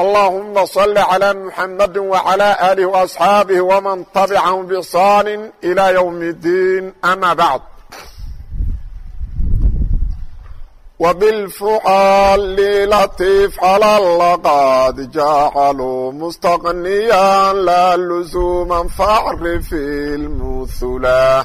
اللهم صل على محمد وعلى آله وأصحاabه ومن تبعهم بإحsان إلى يوم الدين أما بعد وبالفعال لطيف على اللقاد جعلوا مستغنيا لا لزوما فاعرف المثلا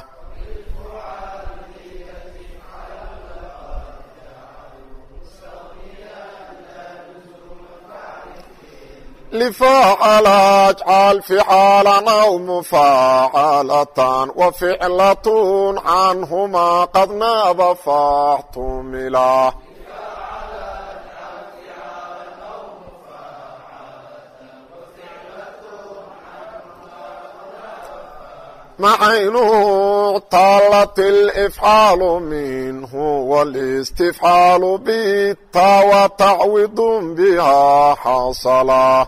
لفاعل اجعل فعالا أو مفاعلة وفعلة عنهما قد ناب فاحتملا معينه اعتلت الإفعال منه والاستفعال بالتا وتعويض بها حصلا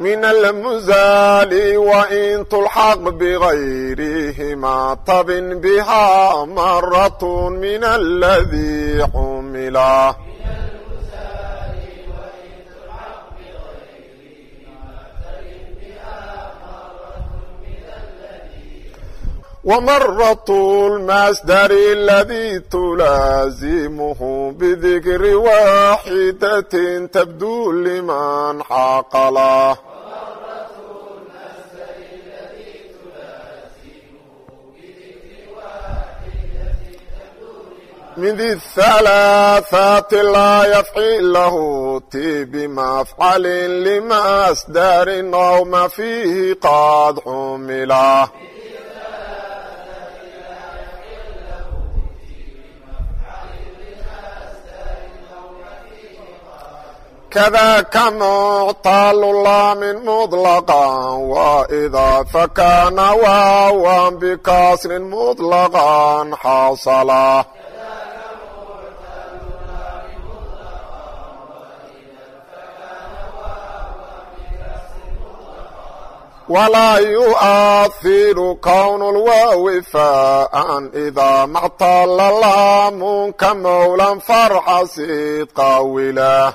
من المزال وإن تلحق بغيرهما طب بها مرة من الذي حملا ومرة المصدر الذي تلازمه بذكر واحدة تبدو لمن حقله من ذي الثلاثات لا يفعل له تي بمفعل لمصدر أو ما فيه قد حمله كذاك معطل لام مطلقا وإذا فكان واوا بكسر مطلقا walaa yu'ahiru kown lwaawi faan idaa mactala laamun ka mowlan farxa siid qaawilah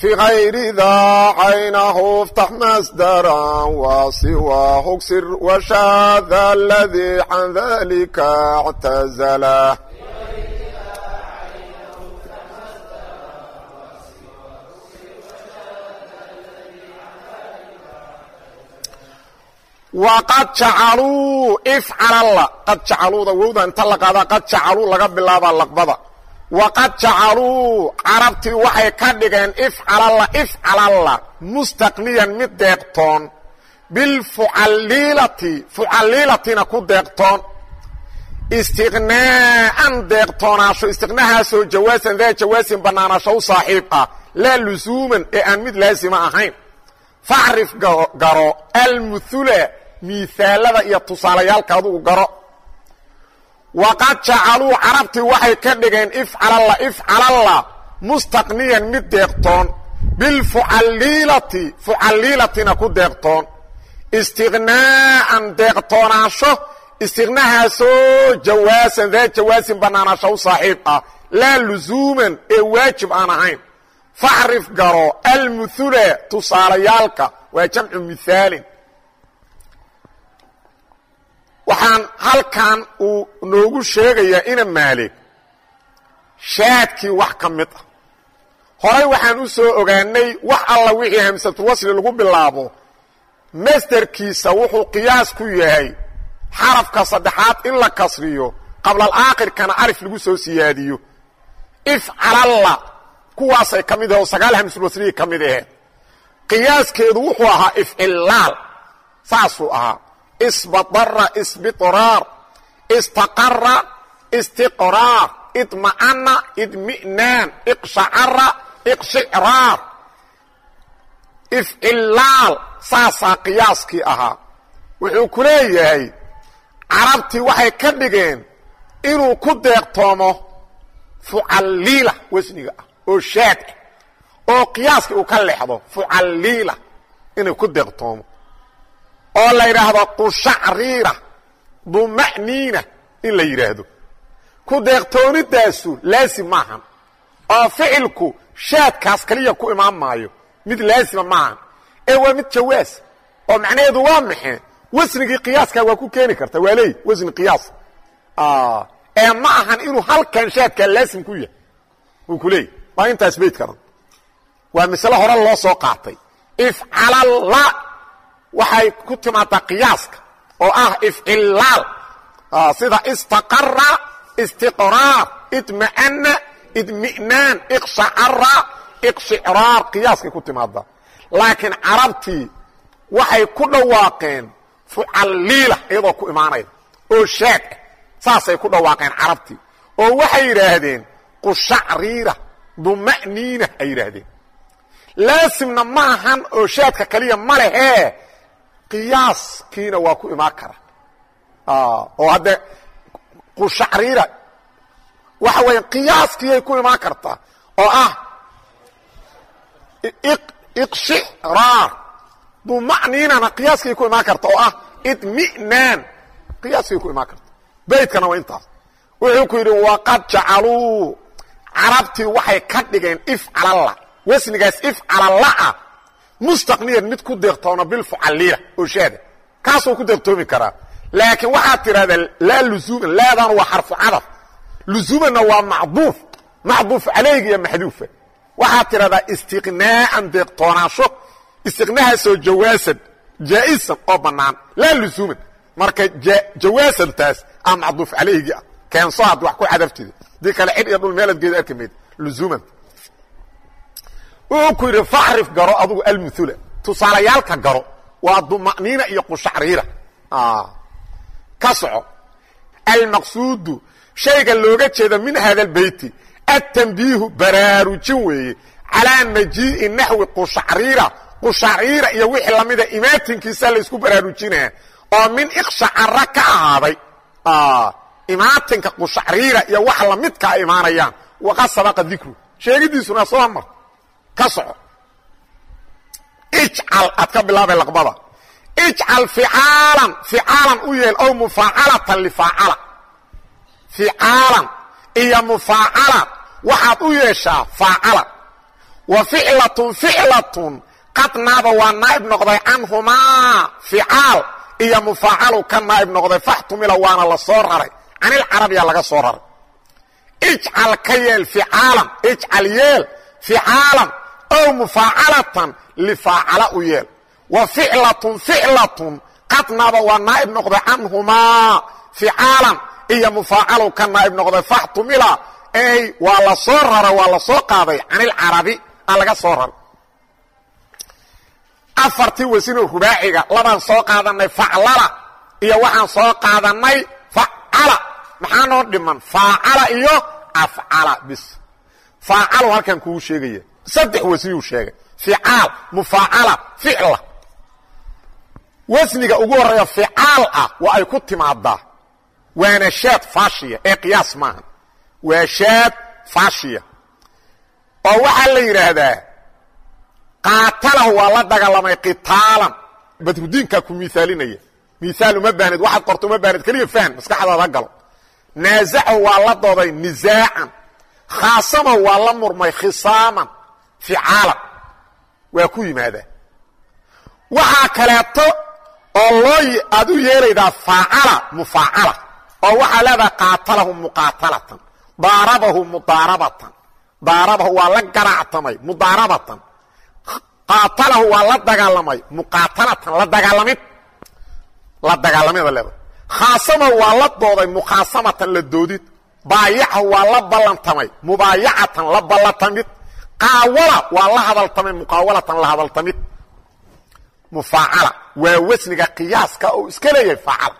fi kayri daa caynahu iftax masdaran wa siwaahu gsir washaada aladii can dalika اctazalah waqad jacaluu ifcalalla qad jacaluuda wowda inta la qaadaa qad jacaluu laga bilaabaa laqbada waqad jacaluu carabtii waxay ka dhigeen ifcalalla ifcalalla mustaqniyan mid deeqtoon bilfucaliilati fucaliilatina ku deeqtoon istiqnaa'an deeqtoonaasho istiqnahaasoo jawaasan daa jawaasin bannaanaasho u saaxiib laa lusuuman ee aan mid laasima ahayn facrif garo almuhula miisaalada iyo tusaalayaalka adugu garo. Waqad jacaluu carabtii waxay ka dhigeen ifcalalla ifcalalla mustaqniyan mid deeqtoon bilfucaliilati fucaliilatina ku deeqtoon. Istiqnaa'an deeqtoonaasho istiqnahaasoo jawaasan daa jawaasin bannaanaasho u saaxiib ah. Laa lusuuman ee waajib aan ahayn. Facrif garo almuhula tusaalayaalka waa jamcu mihaalin waxaan halkan uu noogu sheegayaa ina maalik shaadkii wax ka mid ah. Horay waxaan u soo ogaanay wax alla wixii hamsatulwasli lagu bilaabo. Masderkiisa wuxuu qiyaas ku yahay xarafka saddexaad in la kasriyo qablaalaakhirkana arif lagu soo siyaadiyo. Ifcalalla kuwaasay ka mid ahe oo sagaal hamsulwasliyi ka mid aheed. Qiyaaskeedu wuxuu ahaa ifcilaal saasuu ahaa isbadara isbiطraar istaqara istiqraar idma'ana idmi'naan iqshacara iqshicraar ifcilaal saasaa qiyaaskii ahaa. Wuxuu ku leeyahay carabtii waxay ka dhigeen inuu ku deeqtoomo fucalliila wasniga ah oo shaad oo qiyaaskii uu ka leexdo fucalliila inuu ku deeqtoomo oo la yidhaahdo qushacriira duma'niina in la yidhaahdo. Ku deeqtoonidaasu laasim maahan oo ficilku shaadkaas kaliya ku imaan maayo. Mid laasima maahan ee waa mid jawaas oo macnaheedu waa maxee wasnigii qiyaaskaa waa ku keeni karta. Waa leey wasni qiyaas. Ee ma ahan inuu halkan shaadkaa laasim ku yahay. Uu ku leeyay waa intaas bayd karan waa masle hore loo soo qaatay. Ifcalalla waxay ku timaadaa qiyaaska oo ah ifcilaal sida istaqara istiqraar idma'ana idmi'naan iqshacara iqshicraar qiyaaskay ku timaadaa. Laakiin carabtii waxay ku dhawaaqeen fucalliila iyadoo ku imaanayda oo shaad ah saasay ku dhawaaqeen carabtii oo waxay yidhaahdeen qushacriira duma'niina ay yidhaahdeen. Laasimna ma ahan oo shaadka kaliya ma lehee qiyaaskiina waa ku imaan kara oo haddee qushacriira waxa weya qiyaaskiyay ku imaan kartaa oo ah iqshicraar duma'niinana qiyaaskay ku imaan karta oo ah idmi'naan. Qiyaaskay ku imaan karta. Baydkana waa intaas. Wuxuu ku yidhi waqad jacaluu. Carabtii waxay ka dhigeen ifcalalla wasnigaas ifcalalla ah mustaqniyan mid ku deeqtoona bilfucalliila oo shaada kaasuu ku deeqtoomi karaa laakiin waxaad tidhahdaa laa lusuuman laadaan waa xarfu cadaf. Lusuumanna waa macduuf. Macduuf calayga iyo maxduufa. Waxaad tidhahdaa istiqnaa'an deeqtoonaasho istiqnahaasoo jawaasan jaa'isan oo bannaan. Laa lusuuman marka jawaasantaas a macduuf calayhigii ah keenso had wax ku cadaftida dii kale cid iyo dhul meeladgeeda arki mayd lusuumanta wuxuu ku yidhi faxrif garo adugu almuula tusaalayaalka garo waa duma'niina iyo qushacriira. Ka soco. Almaqsuudu shayga looga jeeda min hada albeyti atambiihu baraarujin weeye calaa majii'i naxwi qushacriira. Qushacriira iyo wixii lamida imaatinkiisa laysku baraarujinaa oo min ikshacara ka ahaaday. Imaatinka qushacriira iyo wax lamidka a imaanayaan. Waqad sabaqa dikru. Sheegidiisuna soo mar ka soco. Ijcal aad ka bilaabay laqbada. Ijcal ficaalan ficaalan u yeel ow mufaacalatan lifaacala. Ficaalan iyo mufaacala waxaad u yeeshaa faacala. Wa ficlatun ficlatun qad waa naa'ib noqday canhumaa ficaal iyo mufaacalu ka naa'ib noqday. Faxtumila waana la soo raray. Canilcarabiya laga soo raray. Ijcal ka yeel ficaalan ijcal yeel ficaalan ow mufaacalatan lifaacala u yeel wa ficlatun ficlatun qad naaba waa naa'ib noqday canhumaa ficaalan iyo mufaacalu ka naa'ib noqday faxtumila ey waa la soo raray waa la soo qaaday canilcarabi a laga soo raray afartii wasino rubaaciga labaan soo qaadanay faclala iyo waxaan soo qaadanay facala maxaa noo dhiman faacala iyo afcala bis faacalu halkan kugu sheegaya saddex wasniyuu sheegay ficaal mufaacala ficla wasniga ugu horreeya ficaal ah waa ay ku timaadaa waana shaad faashiya ee qiyaas maaha waa shaad faashiya oo waxaa la yidhaahdaa qaatalahu waa la dagaalamay qitaalan badrudiinkaa ku miaalinaya miaal uma baanid waxaad qorto uma baanid keliya fahm maskaxdaada galo naasacahu waa la dooday nisaacan khaasamahu waa la murmay khisaaman ficaalan waa ku yimaadaa waxaa kaleeto oo loo aad u yeelaydaa faacala mufaacala oo waxaa leedaha qaatalahu muqaatalatan daarabahu mudaarabatan daarabahu waa la garaactamay mudaarabatan qaatalahu waa la dagaalamay muqaatalatan la dagaalamid la dagaalamida leeda khaasamahu waa la dooday mukhaasamatan la doodid baayacahu waa la ballantamay mubaayacatan la ballantamid qaawala waa la hadaltamay muqaawalatan la hadaltamid. Mufaacala waa wasniga qiyaaska oo iska leeyahay faacala.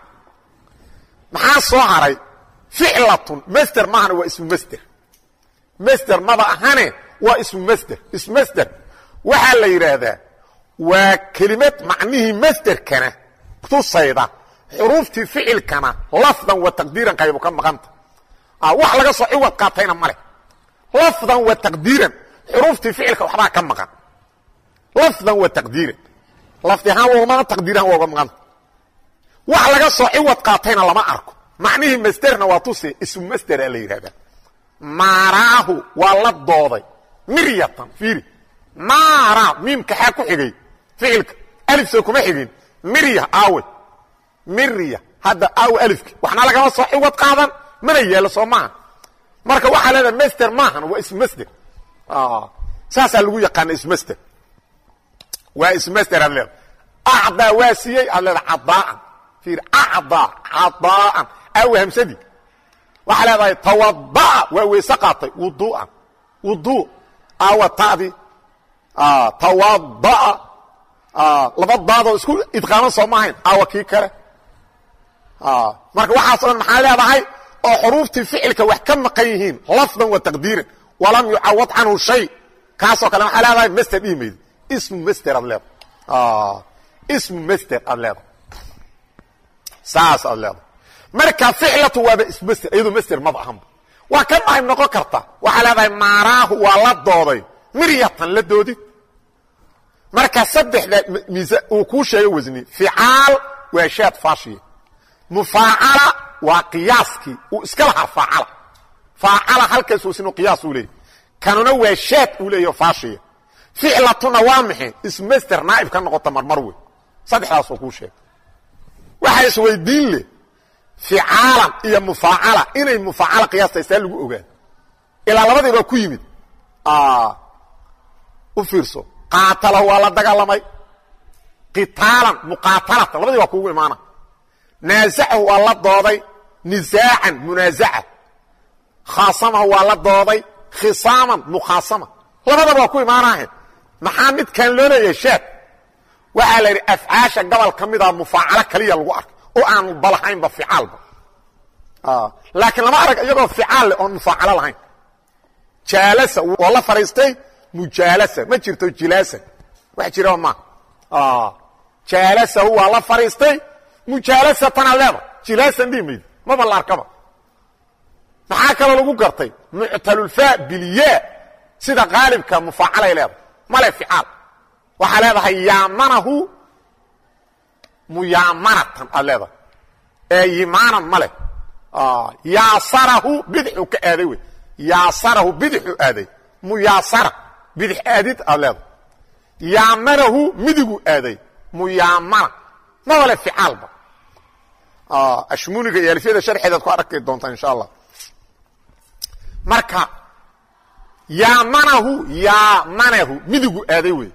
Maxaa soo haray? Ficlatun masder maahana waa ismu masder. Masder maba ahane waa ismu masder. Ismu masder waxaa la yidhaahdaa waa kelimad macnihii masderkana tusayda xuruuftii ficilkana lafdan wa taqdiiran qaybu ka maqanta. Wax laga soo ciwad qaatayna ma leh. Lafdan wa taqdiiran xuruuftii ficilka waxbaa ka maqan. Lafdan wa taqdiiran lafdi ahaan waa maqan taqdiir ahaan waa uga maqanta wax laga soo ciwad qaatayna lama arko. Macnihii masderna waa tusi ismu masdera la yidhahdaa maaraahu waa la dooday. Miryatan fiiri. Maara miimka xaa ku xigay. Ficilka. Alifsa kuma xigin. Mirya aawe. Mirya hadda aawe alifki. Waxna lagama soo ciwad qaadan? Mana yeelo soo maaha. Marka waxaa leedaha masder maahan waa ismu masder saasaa lagu yaqaana ismu masder waa ismu masder aad leeda acdaa waa siiyey aad leeda cadaaan fiiri acdaa cadaaan aawe hamsadii waxaa leedahay tawadaa waa weyse qaatay wuduuan wuduu aawa tadi tawadaa laba daadoo isku idqaaman soo maahayn aawa kii kale marka waxaaso dhan maxaa leedahay oo xuruuftii ficilka wax ka maqan yihiin lafdan wa taqdiiran walam yucawad canhu shay. Kaasoo kale waxaa leedahay master dhihi maydi ismu master aad leedahay. Ismu master aad leedahay. Saas aad leedahay. Marka ficlatu waaba ismaster iyadoo master maba ahanba waa ka naayb noqon karta. Waxaa leedahay maaraahu waa la dooday. Miryatan la doodid. Marka saddexda uu kuu sheegay wasni ficaal waa shaad faashiya mufaacala waa qiyaaskii uu iska lahaa faacala halkaas wasnu qiyaas uu leeyay kanuna waa shaad uu leeyaho faashiya ficlatuna waa maxay ismaster naa'ib ka noqota marmar wey saddexdaasoo kuu sheegay waxaa isweydiin leh ficaalan iyo mufaacala inay mufaacala qiyaastay saa lagu ogaado ilaa labadiibaa ku yimid u fiirso qaatala waa la dagaalamay qitaalan muqaatalatan labadii baa kuugu imaana naasacahu waa la dooday nisaacan munaasaca khaasamahu waa la dooday. Khisaaman mukhaasama. Labadaba waa ku imaanaaheen maxaa midkan loo leeyahay shaad waxaa la yidhi afcaasha gobol ka mida mufaacalo kaliya lagu arkay oo aan balahaynba ficaalba. Laakiin lama arag iyagoo ficaal leh oon mufaacalo lahayn. Jaalasa oo la fadhiistay mujaalasa ma jirto jilaasa. Wax jiraba ma. Jaalasahu waa la fadhiistay mujaalasatana leeda jilaasan dhihi maydi maba la arkaba maxaa kaloo lagu gartay? Muctalulfa bilyaa sida qaalibka mufaacalay leedahay. Male ficaal. Waxaa leedahay yaamanahu muyaamanatan aad leedahay. Ee yimaanan ma leh. Yaasarahu bidixu ka aaday wey. Yaasarahu bidixu aaday. Muyaasara. Bidix aadid aad leedahay. Yaamanahu midigu aaday. Muyaamana. Maba le ficaalba ashmuniga iyo alfiyada sharxeedaad ku arki doontaa insha allah marka yaamanahu yaamanahu midigu aaday wey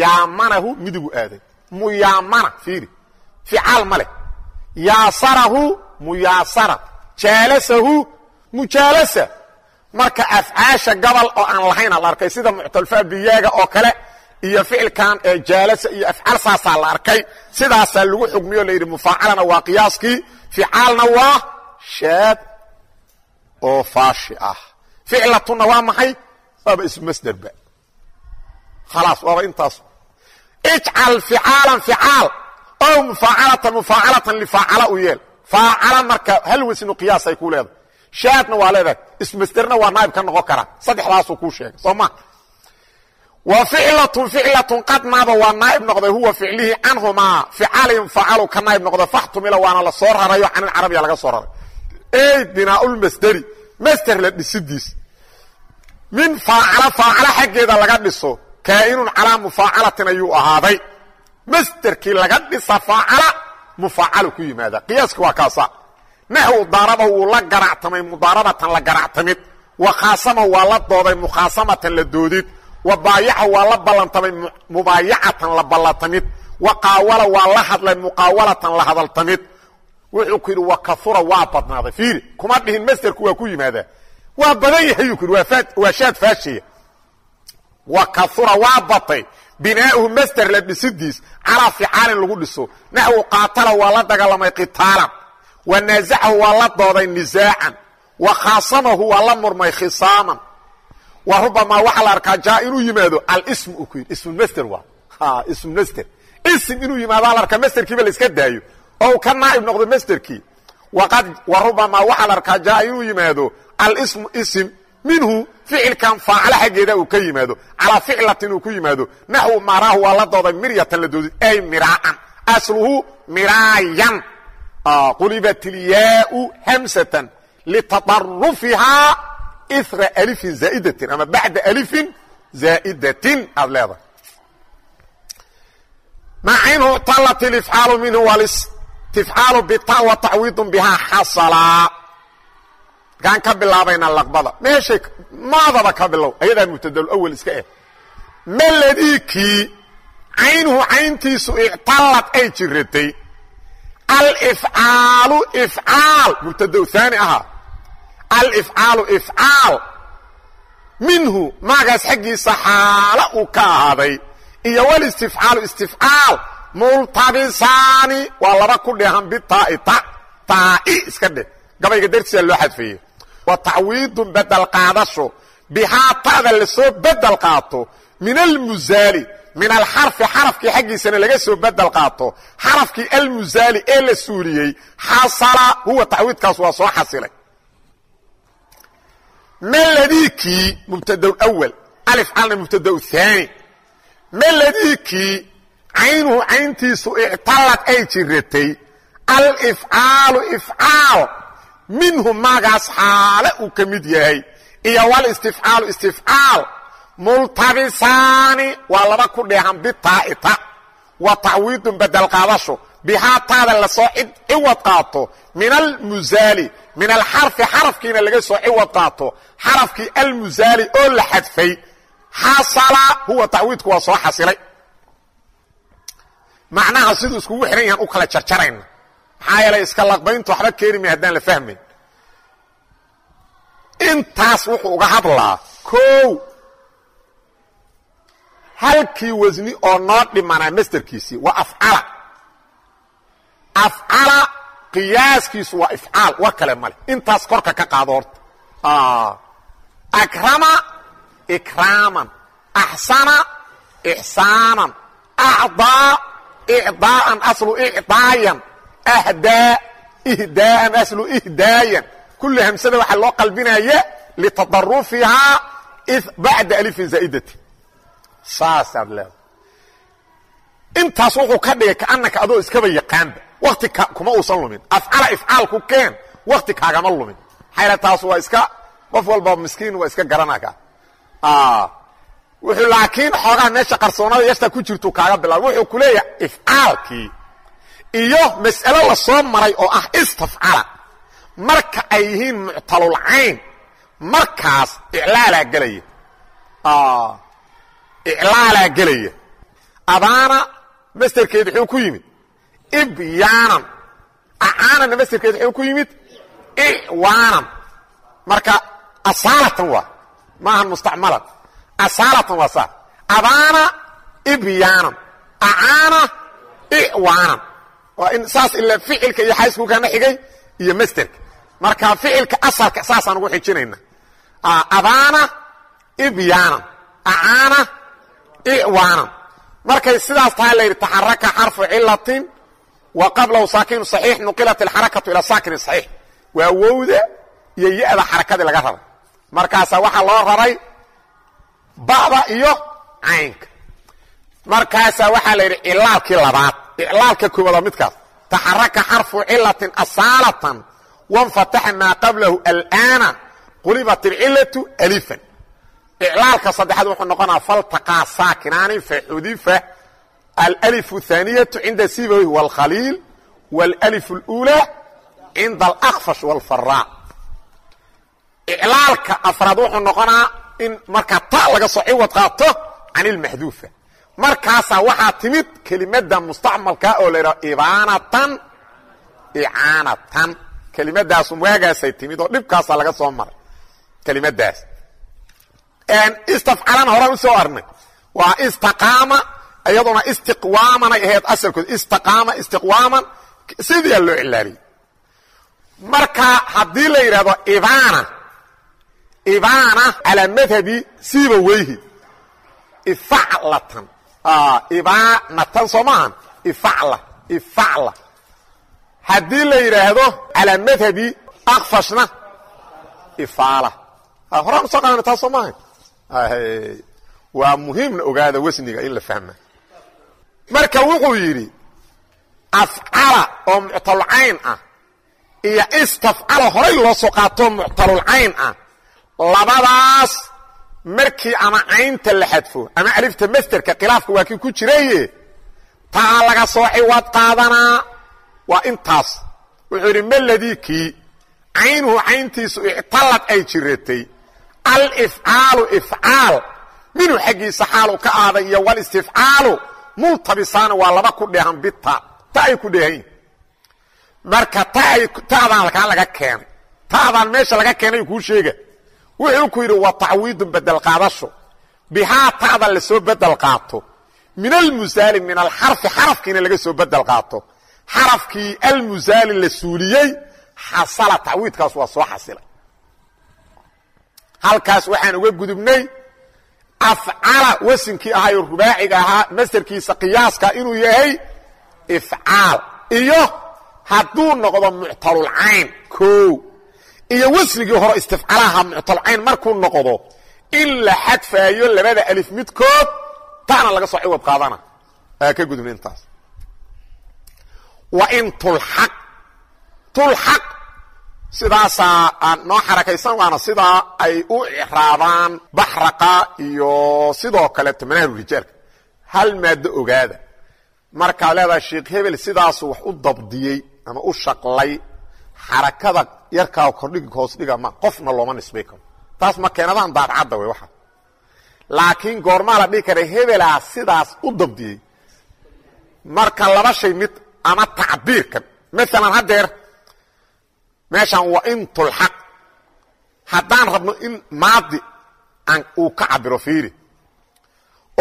yaamanahu midigu aaday. Muyaamana fiiri. Ficaal ma leh. Yaasarahu muyaasara jaalasahu mujaalasa marka afcaasha gobol oo aan lahayn la arkay sida muctalfa biyaaga oo kale iyo ficilkan ee jaalasa iyo afcaal saasaa la arkay sidaasaa lagu xugmiyo la yidhi mufaacalana waa qiyaaskii. Ficaalna waa shaad oo faashi ah ficlatuna waa maxay? Waaba ismasderba khalaas waaba intaas. Ijcal ficaalan ficaal ow mufaacalatan mufaacalatan lifaacala u yeel. Faacala marka hal wasnu qiyaasay ku leedahay. Shaadna waa leedahay. Ismasderna waa naaib ka noqon karaa saddexdaasuu kuu sheegay. Soo ma. Wa ficlatun ficlatun qad naaba waa naaib noqday huwa ficlihii canhumaa ficaalin facalu ka naaib noqday. Faxtumila waana la soo rarayo can ilcarabiya laga soo raray. Ey binaaulmasderi masder la dhisidiis min faacala faacala xaggeeda laga dhiso kaa'inun calaa mufaacalatin ayuu ahaaday. Masderkii laga dhisa faacala mufaacalu ku yimaada. Qiyaaska waa kaasa. Naxwu daarabahu wuu la garactamay mudaarabatan la garactamid. Wa khaasamahu waa la dooday mukhaasamatan la doodid. Wa baayacahu waa la ballantamay mubaayacatan la ballantamid. Wa qaawala waa la hadlay muqaawalatan la hadaltamid. Wuxuu ku yidhi wa kaura waa badnaaday. Fiiri kuma dhihin masderku waa ku yimaadaa waa badan yahay yidhi waa shaad faashaya wa kaura waa batay. Binaauhu masder la dhisidiis calaa ficaalin lagu dhiso. Naxwu qaatala waa la dagaalamay qitaalan. Wa naasacahu waa la dooday nisaacan wa khaasamahu waa la murmay khisaaman. Wa rubamaa waxaa la arkaa jaa inuu yimaado alsm uu ku yidhi ismulmaster waa. Ismulmaster ism inuu yimaado la arkaa masterkiiba la iska daayo. Oo uu ka naa'ib noqdo masterkii wa rubamaa waxaa la arkaa jaa inuu yimaado alsmu ism minhu ficilkan faacala xaggeeda uu ka yimaado calaa ficlatin uu ku yimaado naxwu maaraahu waa la dooday miryatan la doodid ay miraaan asluhu miraayan qulibat ilyaau hamsatan litadarufihaa ira alifin zaaidatin ama bacda alifin zaa'idatin aad leedahay. Macaynhu talat ilifcaalu minhu walistifcaalu bita wa tacwiidun bihaa xasalaa markaan ka bilaabaynaa laqbada. Meeshay maadaba ka bilow ayadaa mubtadal awel iska eh. Maladikii caynuhu cayntiisu ictallad ay jiratay alifcaalu ifcaal mubtado haani ahaa. Alifcaalu ifcaal minhu maagaas xaggiisa xaala uu ka ahaaday. Iyo walistifcaalu istifcaal multabisaani waa laba ku dheehan bitaai ta taa'i iska dheh. Gabayga dartiisa loo xadfeeye wa tacwiidun bedel qaadasho bihaa ta'da la soo bedel qaato. Min almusaali min alxarfi xarafkii xaggiisana laga soo bedel qaato. Xarafkii almusaali ee la suuliyey xasala huwa tacwiidkaas waa soo xasilay. Maladikii mubtada awal alif calna mubtada haani maladikii caynuhu cayntiisu ictallad ay jiratay. Alifcaalu ifcaal minhu maagaas xaale uu ka mid yahay. Iyo walistifcaalu istifcaal multabisaani waa laba ku dheehan bitaa'ita wa tacwiidun qaadasho. Bihaa taada la soo ciwad qaato. Min almusaali min alxarfi xarafkiina laga soo ciwad qaato. Xarafkii almusaali oo la xadfay xasala huwa tacwiidku waa soo xasilay. Macnaha siduu iskugu xihan yahan u kala jarjarayna maxaa yeelay iska laqbayntu waxba keeni may haddaan la fahmayn intaas wuxuu uga hadlaa kow halkii wasni oo noo dhimanaa masterkiisii waa afcala. Afcala qiyaaskiisu waa ifcaal war kale male intaas korka ka qaado horta. Akrama ikraaman. Axsana ixsaanan. Acdaa icdaa'an aslu icdaayan ahdaa ihdaa'an aslu ihdaayan kulli hamsada waxaa loo qalbinaya litadarufihaa bacda alifin zaa'idati saasaad leeda intaas wuxuu ka dhigay kaanaka adoo iskaba yaqaanba. Wakti kuma uusan lumin. Afcala ifcaalku keen wakti kaagama lumin. Maxayla taas waa iska qof walba miskiin waa iska garanaka wuxuu laakiin xoogaa meesha qarsoonada yashta ku jirtu kaaga bilaaba wuxuu ku leeyahay ifcaalkii iyo mas'alo la soo maray oo ah istafcala. Marka ay yihiin muctalulcayn markaas iclaalaa gelaya iclaalaa gelaya abaana masterkeed wuxuu ku yimid. Ibyaanan. Acaanana masterkeed wuxuu ku yimid. Iwaanan marka asaalatan waa. Maahan mustacmalan. Asaalatan waa saa abaana ibyaanan. Acaana iwaanan waa in saas ilaa ficilka iyo xayskuukana xigay iyo masterka marka ficilka asalka saasaan ugu xijinayna abaana ibyaanan acaana iwaanan markay sidaas tahay la yidhi taxaraka xarfu cilatin wa qablahu saakinu صaxiix nuqilat اlxarakatu ilaa saakini صaxiix waa wowda iyo ya-da xarakadii laga rabay markaasaa waxaa loo raray ba'da iyo caynka markaasaa waxaa la yidhi cilaalkii labaad iclaalka koowaad waa midkaas taxaraka xarfu cilatin asaalatan wanfataxa maa qablahu alana qulibat اlcilatu alifan iclaalka saddexaad wuxuu noqonaa faltaqaa saakinaani faxudifa alأlif الثaaniyatu cinda sibawi wاlkhaliil wاlأlif اlأuulى cinda alakfash wاlfaraa iclaalka afraad wuxuu noqonaa in markaa ta laga soo ciwad qaato can ilmaxduufa markaasaa waxaa timid kelimada mustacmalka oo la yidhaho ibaanatan icaanatan. Kelimadaas waagaasay timid oo dhibkaasaa laga soo maray. Kelimadaas. Istafcalan horaan u soo arnay. Waa istaqaama iyaduna istiqwaamanay ahayd asalkood. Istaqaama istiqwaaman sidiyaa loo cilaaliyey marka haddii la yidhahdo ibana ibana calaa madhabi siiba weyhi. Ifaclatan ibanatan soo maahan ifacla ifacla haddii la yidhaahdo calaa madhabi akfashna ifaala horaan u soo qaadana taas soo maaha waa muhiimna ogaada wasniga in la fahma marka wuxuu yidhi afcala oo muctalcayn ah iyo istafcala horay loo soo qaatoo muctalulcayn ah labadaas markii ama caynta la xadfo ama alifta masderka khilaafka waa kii ku jiraye taa laga soo ciwad qaadanaa waa intaas. Wuxuu yidhi maladii kii caynuhu cayntiisu ictalad ay jiratay alifcaalu ifcaal minhu xaggiisa xaalu ka aaday iyo walistifcaalu multabisaana waa laba ku dheehan bita ta ay ku dheehan yihiin marka ta'daan halkaa laga keenay. Ta'daan meesha laga keenay kuu sheega wuxuu ku yidhi wa tacwiidun bedel bihaa ta'da la soo bedel qaato. Min almusaali min alxarfi xarafkiina laga soo bedel qaato. Xarafkii almusaali la suuliyey xasala tacwiidkaas waa soo xasilay halkaas waxaan uga gudubnay afcala wasinkii ahaayo rubaaciga ahaa masderkiisa qiyaaska inuu yahay ifcaal. Iyo hadduu noqdo muctalulcayn o iyo wasnigii hore istifcalaha muctalcayn markuu noqdo in la xadfaayo labada alif midkood taana laga soo ciwad qaadana. Aa ka gudubna intaas. Wa in tulxaq tulxaq sidaasaa aan noo xarakaysan waana sidaa ay u icraabaan baxraqa iyo sidoo kaleeto manahru rijaalka. Hal maaddo ogaada. Markaad leedahay sheekh hebel sidaasu wax u dabdiyey ama u shaqlay xarakada yarkaa kordhig hoos dhiga ma qofna looma nisbay karo. Taas makeenadahan daadcadda wey waxa. Laakiin goormaa la dhihi kara hebelaa sidaas u dabdiyey. Marka laba shay mid ama tacbiirkan maalan haddeer meeshaan waa in tulxaq haddaan rabno in maadi uu ka cabiro fiiri.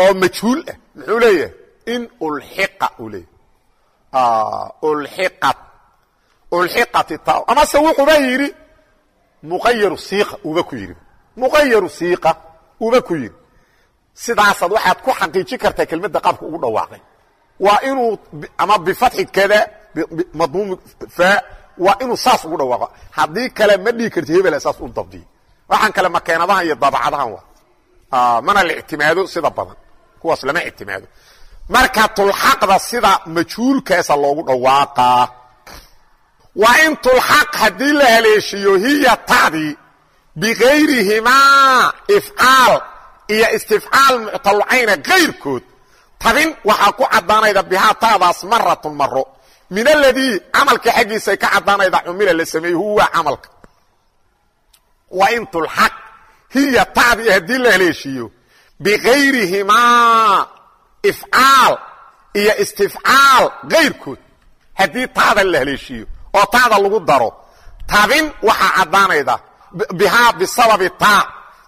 Oo majhuul ah. Muxuu leeyahay? In ulxiqa uu leeyahay. Ulxiqat ulxiqat ta amase wuxuuba yidhi muqayaru siiqa uuba ku yidhi. Muqayaru siiqa uuba ku yidhi. Sidaasaad waxaad ku xaqiijin kartaa kelmadda qaabka ugu dhawaaqay. Waa inuu ama bifatxi kada madmuum fa waa inuu saas ugu dhawaaqo. Haddii kale ma dhihi karti hebela saas u dabdiyo waxaan kale makeenadahan iyo dabacadahan waa. Mana la ictimaado sida badan. Kuwaas lama ictimaado. Marka tulxaqda sida majhuulkaasa loogu dhawaaqaa waa in tulxaq haddii la haleeshiyo hiya tacdii bikayrihimaa ifcaal iyo istifcaal muctalcayna kayrkood tabin waxaa ku caddaanayda bihaa taadaas maratun maro min aladii camalka xaggiisay ka caddaanayda cumila la sameeyey huwa camalka. Waa in tulxaq hiya tacdii haddii la haleeshiiyo bikayrihimaa ifcaal iyo istifcaal kayrkood haddii taada la haleeshiiyo oo taada lagu daro. Tabin waxaa caddaanayda. Bihaa bisababi taa.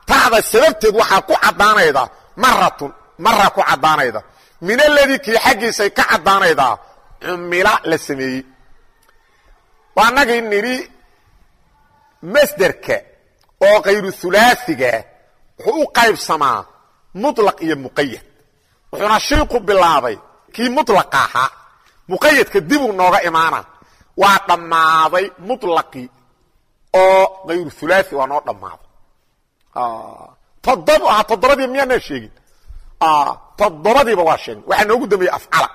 Taada sababteed waxaa ku caddaanayda. Maratun mara ku caddaanayda. Min aladii kii xaggiisay ka caddaanaydaa cumila la sameeyey. Waanagii nidhi masderka oo kayru hulaasiga wuxuu u qaybsamaa muطlaq iyo muqayad wuxuuna shiiku bilaabay kii muطlaqa ahaa muqayadka dibuu nooga imaana waa dhammaaday muطlaqii oo kayru hulaasi waa noo dhammaaday. Toddob aha toddobadii miyaanaa sheegin? Toddobadiiba waa sheegin. Waxaa noogu dambeeyey afcala.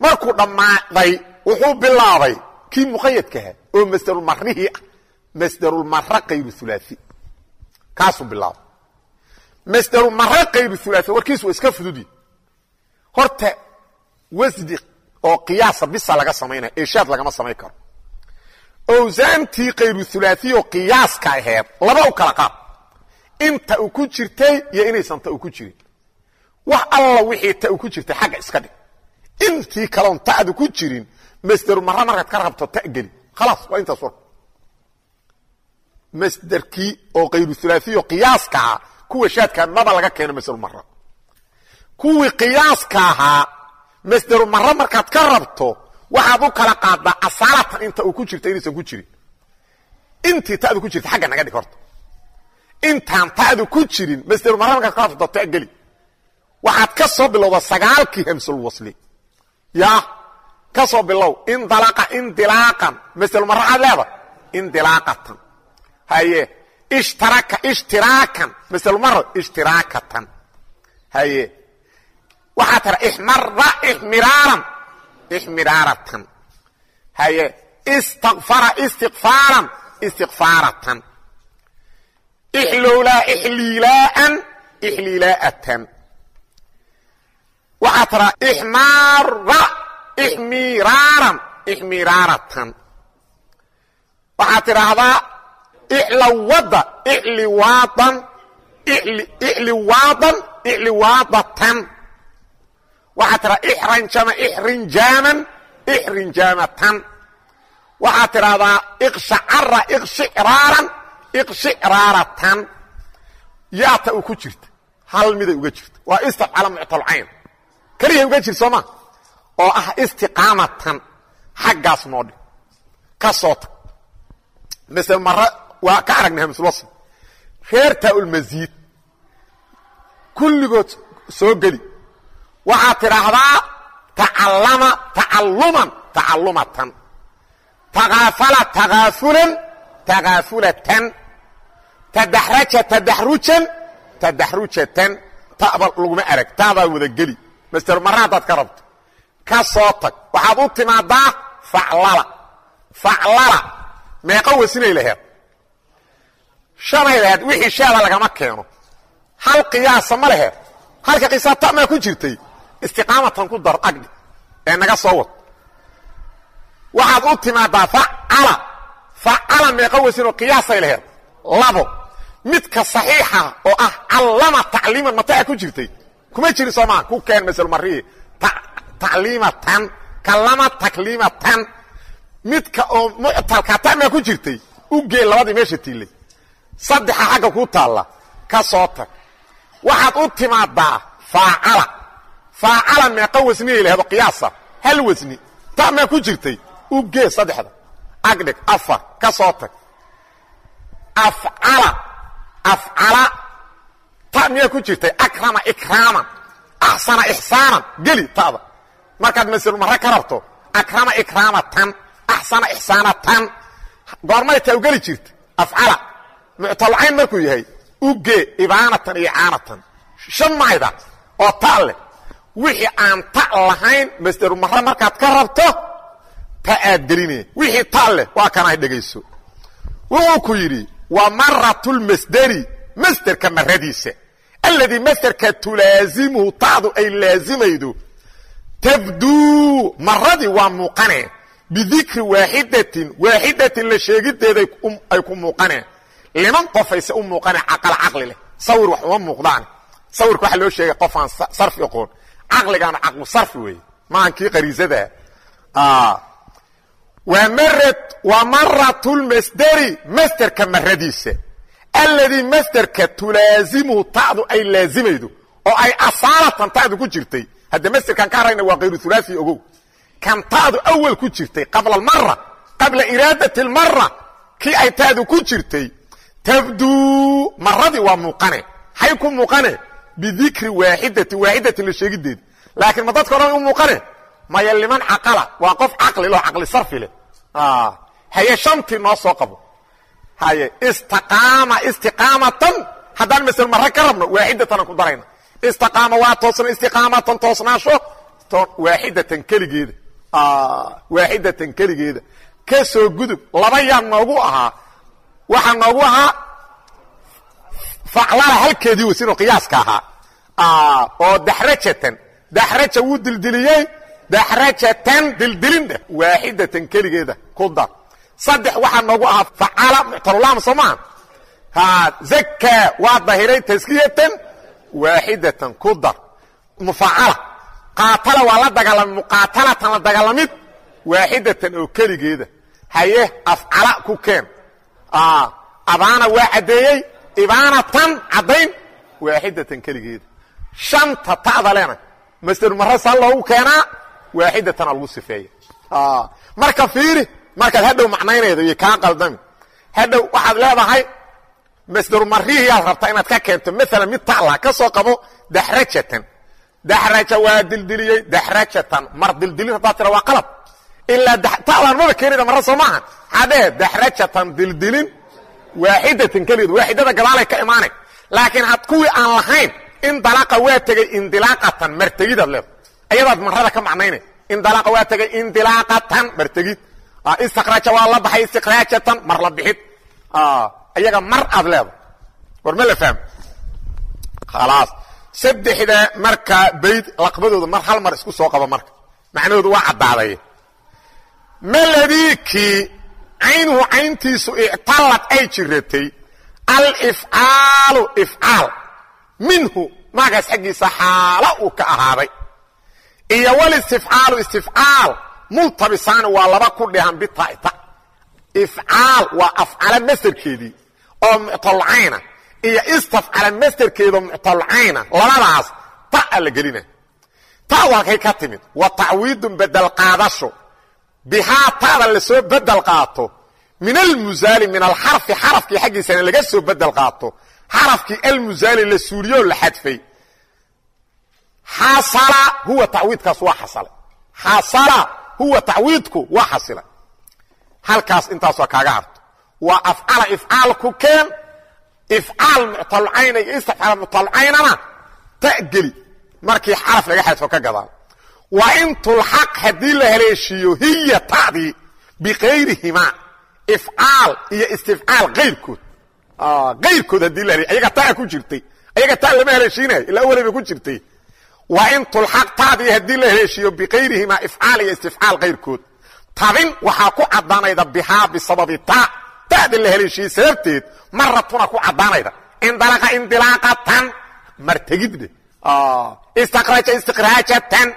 Markuu dhammaaday wuxuu bilaabay kii muqayadkaha oo masderulmarihii ah masderulmara kayru hulaai kaasuu bilaabay. Masderulmara kayru hulaai warkiisu waa iska fududi. Horta wasdi oo qiyaasa bisa laga samaynaya eeshaad lagama samayn karo. Hulaai oo qiyaaska aheed laba u kala qaad. Inta uu ku jirtay iyo inaysan ta u ku jirin. Wax alla wixii ta uu ku jirtay xagga iska dhig. Intii kaloon ta'du ku jirin masderu mara markaad ka rabto ta geli khalaas waa intaas warka masderkii oo kayru hulaaiyo qiyaaska ah kuwa shaadkaa maba laga keeno masderu mara kuwii qiyaaska ahaa masderu mara markaad ka rabto waxaad u kala qaadaa asaalatan inta uu ku jirta inaysan ku jirin. Intii ta'du ku jirta xagga naga dhig horta. Intaan ta'du ku jirin masderumara markaad ka rabto ta geli. Waxaad ka soo bilowda sagaalkii hamsulwasli ya ka soo bilow indalaqa indilaaqan masderumara aad leeda indilaaqatan haye ishtaraka ishtiraakan. Masderumara ishtiraakatan haye waxaa tira ixmara ixmiraaran ixmiraaratan haye istakfara istikfaaran istikfaaratan ixlowlaa ixliilaaan ixliilaa'atan. Waxaa tira ixmaara ixmiraaran ixmiraaratan waxaad tidhaahdaa iclawada icliwaadan icliwaadan icliwaadatan waxaad tidhahdaa ixranjama ixrinjaaman ixrinjaamatan waxaad tidhaahdaa iqshacara iqshicraaran iqshicraaratan yaata u ku jirta hal miday uga jirta. Waa istafcala muctalcayn keliya uga jirta soo ma? Oo ah istiqaamatan xaggaas noo dhig. Ka soo tag. Masel mare waa ka aragnay hamsulwasl reer taaulmasiid kulligood soo geli waxaad tidhaahdaa tacallama tacalluman tacallumatan takaafala takaafulan takaafulatan tadaxraja tadaxrujan tadaxrujatan. Ta'ba laguma arag taadaa wada geli master mare haddaad ka rabto ka soo tag. Waxaad u timaadaa faclala. Faclala. Meeqa wasinay laheed. Shanay laheed wixii shaada lagama keeno. Hal qiyaasa ma laheed. Halka qisaa tamaa ku jirtay istiqaamatan ku dar agdhi ee naga soo wad. Waxaad u timaadaa facala facala meeqa wasinoo qiyaasay laheed. Labo midka saxiixa oo ah callama tacliiman mataa ku jirtay. Kuma jirin soomaa ku keen masal marihi tacliimatan kallama takliimatan. Midka oo muctalka tamaa ku jirtay u gee labadii meesha tiilay. Saddexa xagga kuu taalla ka soo tag. Waxaad u timaadaa faacala faacala meeqa wasniyay lahdo qiyaasa hal wasni tamaa ku jirtay u gee saddexda agdhig afar ka soo tag afcala afcala ta miyaa ku jirtay akrama ikraaman axsana ixsaanan geli ta'da markaad maslumare ka rabto akrama ikraamatan axsana ixsaanatan goormay taa u geli jirta afcala muctalcayn markuu yahay ugee ibaanatan iyo caanatan shan mayda oo ta leh wixii aan ta lahayn masderumare markaad ka rabto ta aad gelinaya wixii ta leh waa kanay dhegayso. Wuxuu ku yidhi wa maratulmasderi masderka maradiisa. Alladii masderka tulaazimuhu tacdu ay laazimaydo tabduu maradii waa muuqane. Bidikri waaxidatin waaxidatin la sheegideeda ay ku muuqaneen liman qofayse u muuqane caqal caqli leh. Sawir wax uma muuqdaan. Sawirka waxaa loo sheegay qof aan sarfi aqoon caqligaana caqlu sarfi weeye maahan kii qariisada wa maratulmasderi masderka maradiisa alladii masderka tulaazimuhu tacdu ay laazimaydo oo ay asaalatan ta'du ku jirtay hadda masderkan ka harayna waa kayru hulaai ogow kan ta'du awal ku jirtay qabla almara qabla iraadati almara kii ay ta'du ku jirtay tabduu maradii waa muuqane hay ku muuqane bidikri waaxidati waaxidatin la sheegideeda laakiin ma dadka odhan u muuqane maya liman caqala waa qof caqli loo caqli sarfi leh haye shantii noo soo qabo haye istaqaama istiqaamatan haddaan masel mare ka rabno waaxidatan aan ku darayna istiqaama waa toosna istiqaamatan toosnaasho waaxidatan keligeeda waaxidatan keligeeda ka soo gudub laba yaa noogu ahaa waxaa noogu ahaa faclala halkeedii wasinoo qiyaaska ahaa. Oo daxrajatan daxraja wuu dildiliyey daxrajatan dildilin dheh waaxidatan keligeeda ku dar. Saddex waxaa noogu ahaa facala muctalulaam soo maaha ha zaka waa dahiray taskiyatan waaxidatan ku dar. Mufaacala qaatala waa la dagaalamay muqaatalatan la dagaalamid waaxidatan oo keligeeda. Haye afcala ku keen. Abaana waa caddeeyey ibaanatan caddayn waaxidatan keligeeda shanta ta'da lena masder mare saa loogu keenaa waaxidatana lagu sifeeya. Marka fiiri markaad hadhow macnaynaydo iyo kaa qaldami hadhow waxaad leedahay masdaru marihiyaad rabtaa inaad ka keento maalan mid ta'la ka soo qabo daxrajatan daxraja waa dildiliyey daxrajatan mar dildilin haddaad tira waa qalab. Ilaa ta'laan maba keenida marra soo maaha. Hadhee daxrajatan dildilin waaxidatan keligeed waaxidada gadaalay ka imaanay. Laakiin had kuwii aan lahayn indalaqa waa tegey indilaaqatan martegidaad leeda ayadaad marrada ka macnaynay indalaqa waa tegey indilaaqatan martegid. Istikraja waa la baxay istikraajatan mar la bixid. Ayaga mar aad leeda war ma la fahmo khalaas. Saddexda marka bayd laqbadooda mar hal mar isku soo qaba marka. Macnahoodu waa caddaaday. Maladikii caynuhu cayntiisu ictallad ay jiratay alifcaalu ifcaal minhu maagaas xaggiisa xaalo uu ka ahaaday. Iyo walistifcaalu istifcaal multabisaani waa laba ku dhehan bitata ifcaal waa afcala masderkeedii oo muctalcayna iyo istafcala masderkeedoo muctalcayna labadaas ta'a la gelina. Ta'du halkay ka timid. Wa tacwiidun bedel bihaa ta'da la soo bedel qaato. Min almusaali min alxarfi xarafkii xaggiisana laga soo bedel qaato. Xarafkii almusaali la suuliyoo la xadfay. Xasala huwa tacwiidkaas waa xasalay xasala huwa tacwiidku waa xasilay halkaas intaas waa kaaga harto. Waa afcala ifcaal ku keen ifcaal muctalcayna iyo istafcaal muctalcaynana ta geli markii xaraf laga xadfo ka gadaal wa in tulxaq haddii la haleeshiiyo hiya ta'dii bikayrihimaa ifcaal iyo istifcaal kayrkood kayrkood haddii la haleey ayaga taa ku jirtay. Ayaga taa lama haleeshiinayo ilaa awalay bay ku jirtay. Wa in tulxaq ta'dii haddii la haleeshiiyo bikayrihimaa ifcaal iyo istifcaal kayrkood tabin waxaa ku caddaanayda bihaa bisababi ta. Ta'da la haleeshiiyey sababteed maratuna ku caddaanayda. Indalaqa indilaaqatan martegidde istikraja istikraajatan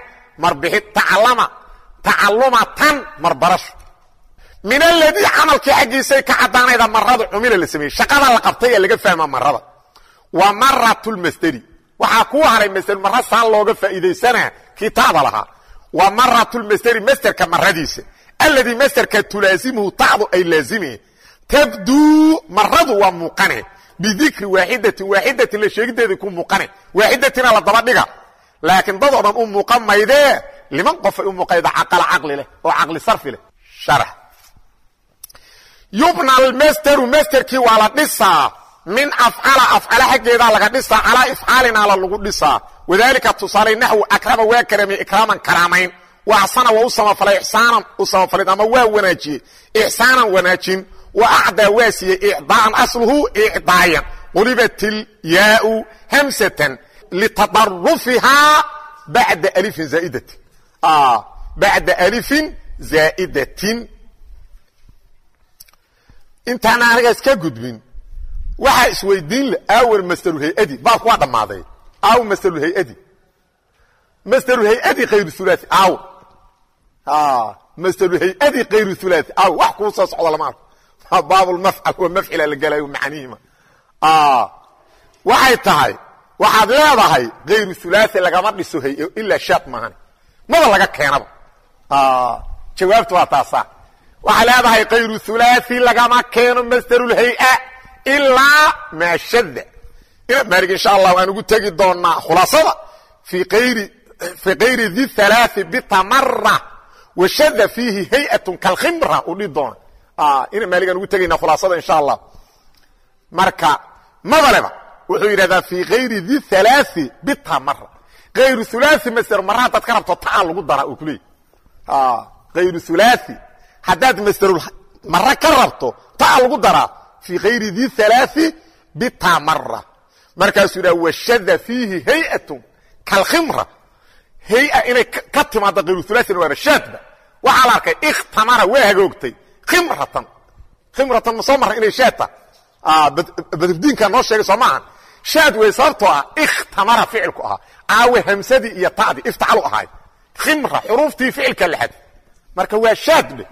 marbixid tacallama tacallumatan marbarasho. Min aladii camalkii xaggiisay ka caddaanayda marada cumila la sameeyey. Shaqada la qabtay ee laga fahmaa marada wa maratulmasderi waxaa kuu haray masder mara saan looga faa'iidaysanaa kitaaba lahaa. Wa maratulmasderi masderka maradiisa alladii masderka tulaasimuhu tacdu ay laazimeen tabduu maradu waa muuqane. Bidikri waaxidatin waaxidatin la sheegideedii ku muuqane. Waaxidatina la daba dhiga laakiin dad oo dhan u muuqan maydee liman qofay u muuqayda caqala caqli leh oo caqli sarfi leh. Sharax. Yubna almasderu masderkii waa la dhisaa. Min afcala afcala xaggeedaa laga dhisaa. Calaa ifcaalina la lagu dhisaa. Wadaalika tusaalay naxwu akrama waa karamey ikraaman karaamayn. Wa axsana waa u samafalay ixsaanan u samafalid ama waa wanaajiyey. Ixsaanan wanaajin. Wa acdaa waa siiyey icdaaan asluhu icdaayan. Qulibat ilyaau hamsatan litadarufihaa bada alifin zaa'idatin bacda alifin zaa'idatin intaan aniga iska gudbin waxaa isweydiin le aawar masdarulhay-adi baabku waa dhammaaday aaw masdarulhay-adi masdarulhay-adi kayru hulaai aaw masdarulhay-adi kayru hulaai aaw wax kuu soo socdo lama arko baabulmafcal waa mafcila la gelayo macanihiima waxay tahay waxaad leedahay kayru hulaai lagama dhiso hay'o ilaa shaad maahan. Maba laga keenaba. Jawaabtu waa taasaa. Waxaa leedahay kayru hulaai lagama keeno masdarulhay-a ilaa maa shada maalig insha allah waan ugu tegi doonaa khulaasada fii kayri di halaai bitamara washada fiihi hay'atun kalkhimra uu dhihi doona. Ina maaligaan ugu tegaynaa khulaasada insha allah marka madaleba wuxuu yidhahdaa fii kayri di halaai bitamara kayru hulaai masder mara haddaad ka rabto taa lagu dara uu kuleeyay kayru hulaai haddaad masderul mare ka rabto taa lagu daraa. Fii kayri di halaai bitamara markaasuu yidhaha washada fiihi hay'atun kalkhimra hay'a inay ka timaado kayru hulaaina waaba shaadba waxaa la arkay ikhtamara waa hagoogtay khimratan. Khimratan ma soo marra inay shaadta badrdiinka noo sheegay soo maaha shaad wey sababtoo ah ikhtamara ficilku ahaa. Aawe hamsadii iyo ta'dii iftacalu ahaay khimra xuruuftii ficilka la xadf marka waa shaadbe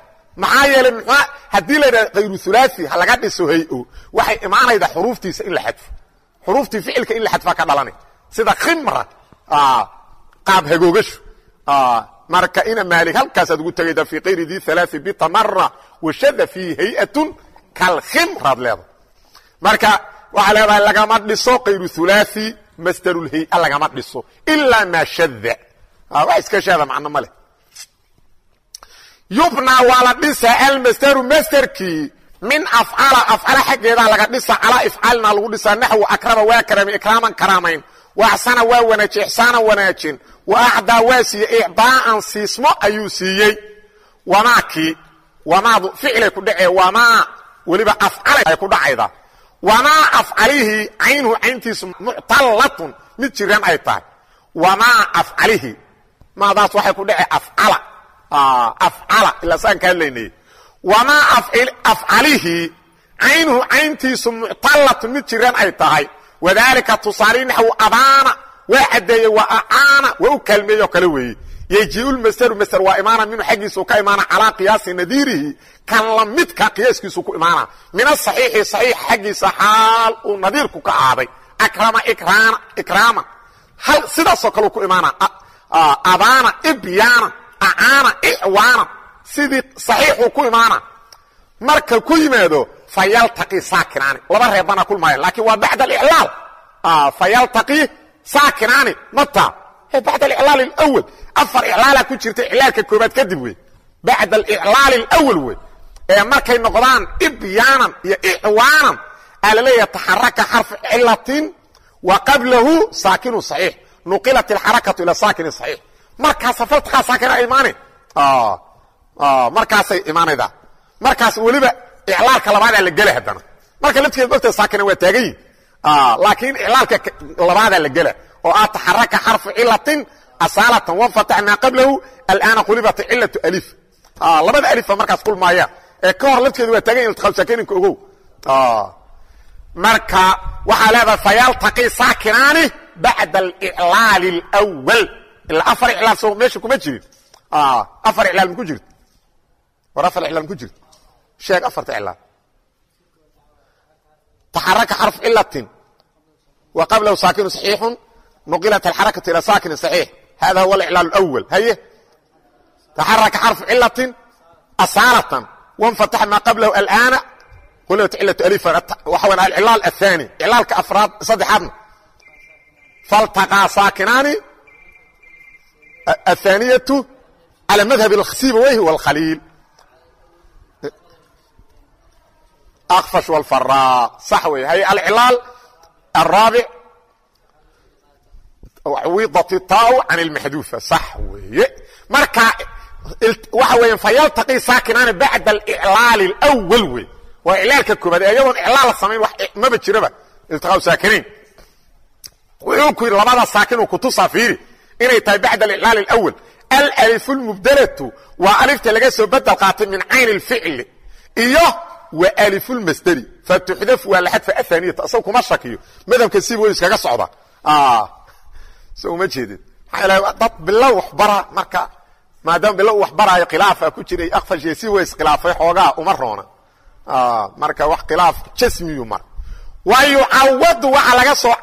maxaa yeelay mxua haddii la yidhahdo kayru hulaai ha laga dhiso hay'o waxay imaanayda xuruuftiisa in la xadfo xuruuftii ficilka in la xadfaa ka dhalanay sida khimra qaab hagoogashu marka ina maalig halkaasaad ugu tegayda fii kayri di halaai bitamara washada fiihi hay'atun kalkhimraad leeda marka waxaa leedahay lagama dhiso kayru hulaaثi masdarulhay-a lagama dhiso ilaa maa shada wax iska shaada macno ma leh. Yubnaa waa la dhisaa almasdaru masderkii min afcala afcala xaggeedaa laga dhisa calaa ifcaalina lagu dhisaa naxwu akrama waa karami ikraaman karaamayn. Waxsana waa wanaaji ixsaanan wanaajin. Wa acdaa waa siiyey icdaa'an siismo ayuu siiyey. Wamaakii wamaadu ficilay ku dhacee wamaa weliba afcalay ay ku dhacayda wamaa afcalihi caynuhu cayntiisu muctallatun mid jiran ay tahay wamaa afcalihi maadaas waxay ku dhacee afcala afcala ilaa saan ka hadlaynay wamaa afcalihi caynuhu cayntiisu muctallatun mid jiran ay tahay wadaalika tusaale naxwu abaana waa caddeeyey waa acaana waa u kaalmeeyoo kale weeye yejiiulmasdaru masder waa imaana minhu xaggiisu ka imaana calaa qiyaasi nadiirihi kan la midka qiyaaskiisu ku imaana. Min asaxiixi saxiix xaggiisa xaal uu nadiirku ka ahaaday akrama ikraaman hal sidaasoo kale ku imaana abaana ibyaana acaana icwaana. Sidii saxiixuu ku imaana. Marka ku yimaado fayaltaqi saakinaani. Laba reebana kulmaya laakiin waa bacd aliclaal. Fayaltaqi saakinaani mata. Bacd aliclaal اlأwl afar iclaala ku jirta iclaalka koobaad kadib wey bacd aliclaal اlأwl wey ee markay noqdaan ibyaanan iyo icwaanan aa laleeyahay taxaraka xarfu cilatin wa qablahu saakinu صaxiix nuqilat اlxarakatu ila saakini صaxiix markaasa faltaqaa saakina imaane markaasay imaanayda markaas weliba iclaalka labaadaa la gela haddana marka laftigeed ogta saakina waa taagan yihin laakiin iclaalka labaadaa la gela oo ah taxaraka xarfu cilatin asaalatan wanfatax maa qablahu alaana qulibat cilatu alif labada alifa markaas kulmaayaan ee ka hor lafteedu waa taagan iltiqaab saakininka ogow marka waxaa leedahay fayaltaqi saakinaani bacda aliclaali اlأwal ilaa afar iclaal soo meesha kuma jirin afar iclaal maku jirto war afar iclaal maku jirto sheeg afarta iclaal taxaraka xarf cilatin wa qablahu saakinu صaxiixu nuqilat alxarakatu ila saakini صaxiix hada huwa aliclaal اlأwal haye taxaraka xarfu cilatin asaalatan wanfatax maa qablahu alaana qulibat cilatu alifan waxa weyan alclaal aلثaani iclaalka afraad saddexaadna faltaqaa saakinaani الثانية على مذهب السيبويه والخليل أخفش والفراء صح وي هي العلال الرابع عويضة الطاء عن المحذوفة صح وي مركا waxa weya fayaltaqii saakinaani bacda aliclaali اlأwal wey waa iclaalka koobaad iyadoon iclaal samayn wax maba jiraba iltiqaa saakinayn wuxuu ku yidhi labada saakin uu kutusaa fiiri inay tahay bacd aliclaal اlأwl alأlif اlmubdelatu waa alifta laga soo bedel qaatay min cayn اlficli iyo wa alif اlmasderi fatuxdaf waa la xadfa ahaniyata isaga kuma shakiyo madhabka siib way iskaga socda so uma jeedid maxaa ilahay dad bilow waxbara marka maadaama bilow waxbaraayo khilaafa ku jiray akfashiya si way iskhilaafay xoogaa uma roona. Marka wax khilaaf jasmiyu mara wa yucawadu waxaa laga soo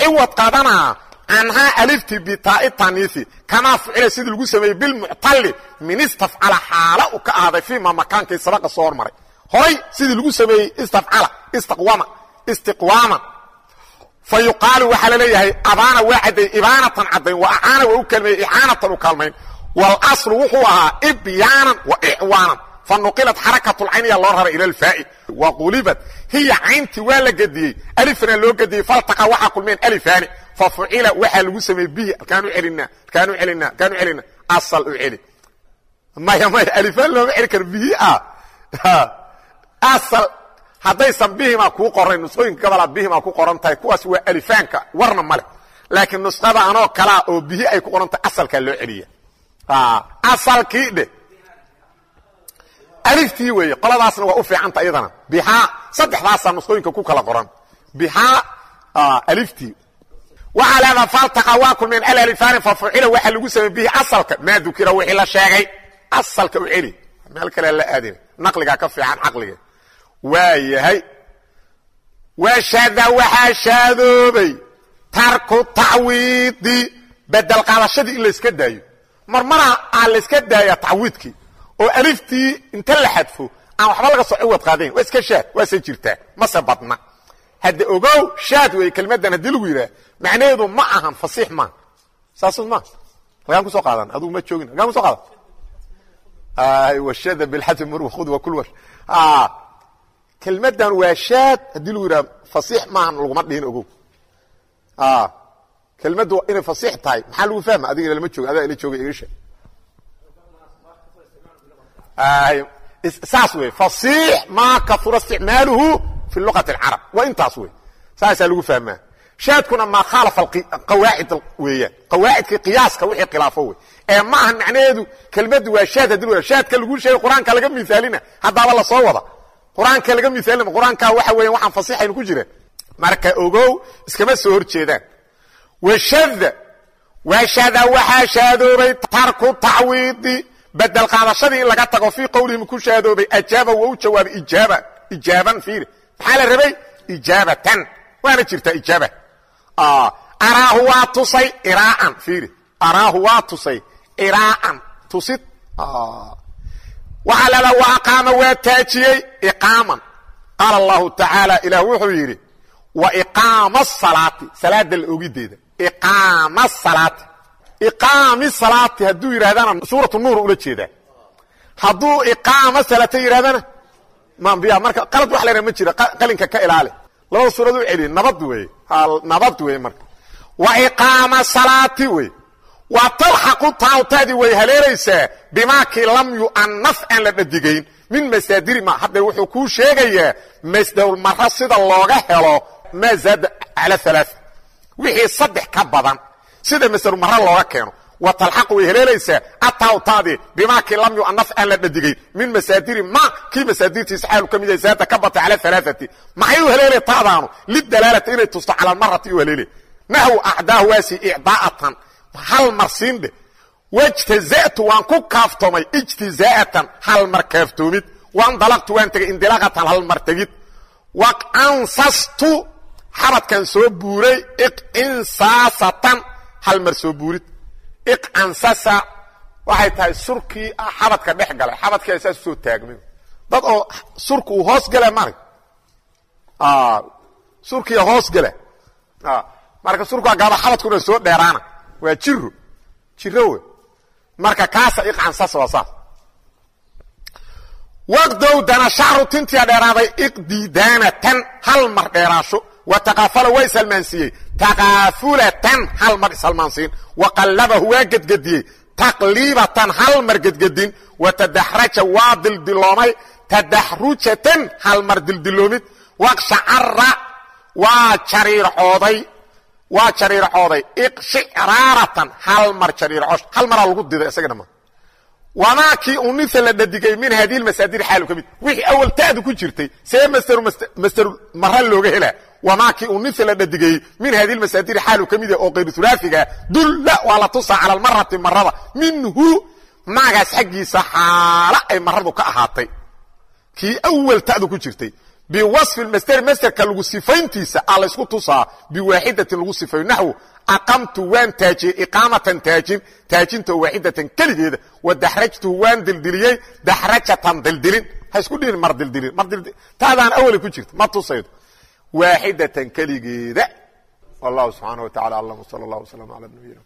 ciwad qadanaa canhaa alifti bitaai taniisi kamaa ficila sidii lagu sameeyey bilmuctali min istafcala xaala u ka ahaaday fiima makaankii sabaqa soo hormaray. Horay sidii lagu sameeyey istafcala istiqwama istiqwaama fa yuqaalu waxaa la leeyahay abaana waa cadday ibaanatan caddayn wa acaana waa u kaalmeeyey icaanatan u kaalmayn walaslu wuxuu ahaa ibyaanan wa icwaanan fa nuqilat xarakatu lcayniya loo raray ila alfaa'i wa qulibat hiya cayntii waa la gediyey alifna loo gediyey faltaqa waxaa kulmeen alifaani fafucila waxaa lagu sameeyey bihi alkaan u celinaa alkaan u celinaa asal u celi maya maya alifaan looma celi karo bihi ah asal haddaysan bihimaa kuu qorayn nusqooyinka gabalaa bihimaa ku qoran tahay kuwaas waa alifaanka warna male. Laakiin nusqada anoo kalaa oo bihi ay ku qoran tahay asalkaa loo celiya. Asalkii dhe. Aliftii weeye qoladaasna waa u fiicanta iyadana. Bihaa saddexdaasaa nusqooyinka ku kala qoran. Bihaa aliftii. Waxaa leedaa faltaqa waa kulmeen alalifaani fafucila waxaa lagu samey bihi asalka. Maa dukira wixii la sheegay asalka u celi. Meel kale la aadina naqligaa ka fiican caqliga waa yahay. Washada waxaa shaadoobay. Tarku tacwiidi. Bedel qaadashadii in layska daayo. Marmara aa layska daaya tacwiidkii oo aliftii inta la xadfo aan waxba laga soo ciwad qaadayn waa iska shaad waase jirtaa mase badna hadda ogow shaad wey kelmaddan haddii lagu yidhaah. Macnaheedu ma ahan fasiix maaha saasud maa halkaan ku soo qaadan. Adugu ma joogin. Halkaan kuso qaadan. Washada bilxasb mur khud wa kelmaddan waa shaad. Haddii lagu yidhaha fasiix maahan laguma dhihin ogow. Kelmaddu inay fasiix tahay. Maxaa lagu fahma adiga ilama jooga adaa ila jooga sheeg saas wey fasiix maa kaura isticmaaluhu fi luqati اlcarab waa intaas wey saasaa lagu fahmaa. Shaadkuna maa khaalafa qawaacid weeyaan. Qawaacidkii qiyaaska wixii khilaafo wey ee ma ahan macnaheedu kelmaddu waa shaad haddii la shaadka lagu sheegay qur'aanka laga miaalina haddaaba la soo wada qur'aanka laga miaalina qur'aanka waxa weya waxaan fasiixaynu ku jiraan marka ogow iskama soo hor jeedaan. Washada washada waxaa shaadoobay tarku tacwiidi bedel qaadashadii in laga tago fii qowlihim ku shaadoobay ajaaba waa u jawaabay ijaaba ijaaban fiiri. Maxaa la rabay? Ijaabatan. Waana jirtaa ijaaba. Araahu waa tusay iraaan fiiri. Araahu waa tusay iraaan tusid waxaa lala wa aqaama waa taajiyey iqaaman. Qaala allahu tacaala ilaah wuxuu yidhi wa iqaama salaati. Salaada la ogideeda iqaama salaati. Iqaami salaati hadduu yidhahdana suuratu nuur ula jeedaa. Hadduu iqaama salaata yidhahdana mambiya marka qalad wax la ma jira qalinka ka ilaali. Labada suurad u celiye nabad wey nabad wey marka. Wa iqaama salaati wey waa talxaqu taawtaadii way haleelaysaa bimaakii lam yu'anaf aan la dhadigayn min masaadiri ma hadda wuxuu kuu sheegayaa masdowlmaro sida looga helo maa zaada cala alaa wixii saddex ka badan sida masdowlmaro looga keeno. Wa talxaqu way haleelaysaa ataawtaadii bimaakii lam yu'anaf aan la dhadigayn min masaadiri ma kii masaadirtiisa xaalu ka mid yahay zaada ka bata cala alaaati maxay u haleelay taadaanu? Lidalaalati inay tusto cala almarati u haleelay. Naxw acdaahu waasi icdaa'atan hal mar siindhe wajtaza'tu waan ku kaaftoomay ijtizaa'atan hal mar kaaftoomid. Waindalaqtu waan tegay indilaqatan hal mar tegid. Waqansastu xabadkan soo buuray iqinsaasatan hal mar soo buurid. Iqansasa waxay tahay surkii xabadka dhex galay. Xabadkii saas u soo taagmay. Dad oo surka uu hoos gala marag surkii hoos gala marka surkaa gaaba xabadkuna soo dheeraana waa jiro jiro marka kaasa iqansasa waa saas. Waqdow dana shacru tintia dheeraaday iqdidaanatan hal mar dheeraasho. Wa taqaafala waa ishalmaansiiyey taqaafulatan hal mar ishalmaansiin wa qallabahu waa gedgediyey. Taqliibatan hal mar gedgedin. Wa tadaxraja waa dildiloomay. Tadaxrujatan hal mar dildiloomid. Waqshacara waa jariircooday waa jariircooday iqshicraaratan hal mar jariircoosh hal maraa lagu diday isaga dhammaan wamaa kii unisa la dhadigay min haadihi masaadir xaalu ka mid wixii awal ta'du ku jirtay see masder mara looga helaa wamaa kii unisa la dhadigayey min haadihi masaadiri xaalu ka mid yahay oo kayru hulaafiga dulla waa la tusaa cala almarati marada minhu maagaas xaggiisa xaalo ay maradu ka ahaatay. Kii awal ta'du ku jirtay biwasfi masderi masderka lagu sifayntiisa a laysku tusaa biwaaxidatin lagu sifayo naxwu aqamtu waan taajiyey iqaamatan taajin taajinta waaxidatan keligeeda wa daxrajtuhu waan dildiliyey daxrajatan dildilin. Ha isku dhihin mar dildilin mar taadaan awali ku jirta ma tusaydo. Waaxidatan keligeeda wallahu subxaana wa tacala aclam wsala allah wslam ala nabiyina